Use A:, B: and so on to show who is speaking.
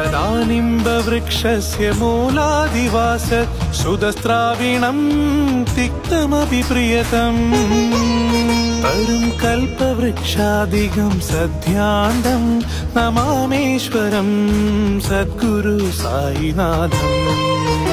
A: तदानिम्बवृक्षस्य मूलादिवास सुदस्त्राविणम् तिक्तमपि प्रियतम् परं कल्पवृक्षादिकं सध्याण्डं नमामेश्वरं सद्गुरु साईनाथम्।